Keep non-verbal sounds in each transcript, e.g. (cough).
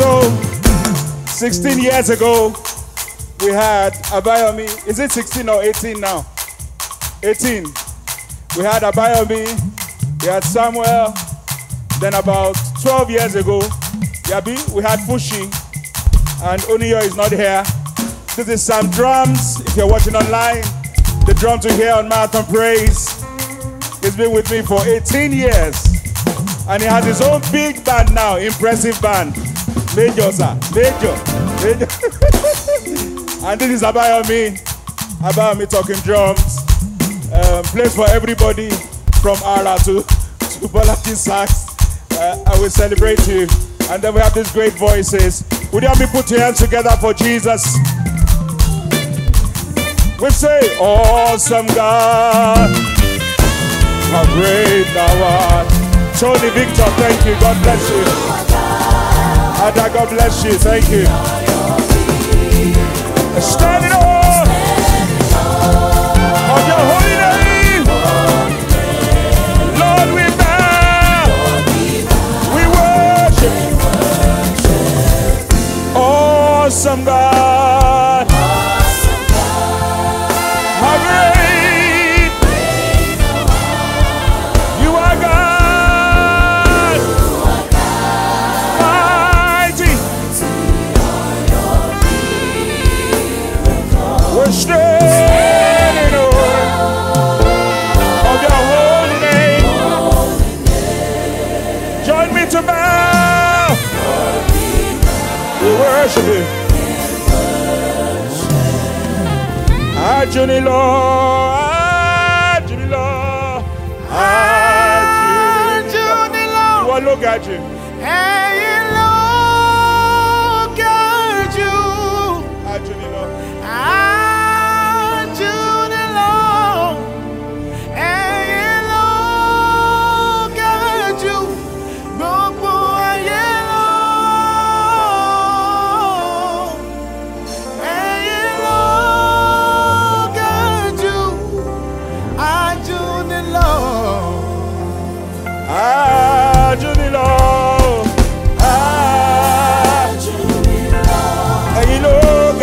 So, 16 years ago, we had Abayomi. Is it 16 or 18 now? 18. We had Abayomi, we had Samuel. Then about 12 years ago, Yabi, we had Fushi, and Oniyo is not here. This is some drums. If you're watching online, the drums you hear on Marathon Praise. He's been with me for 18 years. And he has his own big band now, impressive band. Major, sir. Major. Major. (laughs) and this is Abayomi. Abayomi talking drums. Um, for everybody from Ara to, to Balakin Sax. Uh, I will celebrate you. And then we have these great voices. Would you help me put your hands together for Jesus? We say, Awesome God, how great thou art. Tony Victor, thank you. God bless you. Ada, God bless you. Thank you. Standing on, on your holy name. Lord, we bow. We worship. Awesome God. Join me to bow. We worship you. Ajunilo, Ajunilo, Ajunilo. Ìwọ ló ga jù.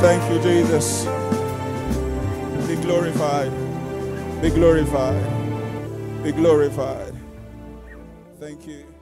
Thank you, Jesus. Be glorified. Be glorified. Be glorified. Thank you.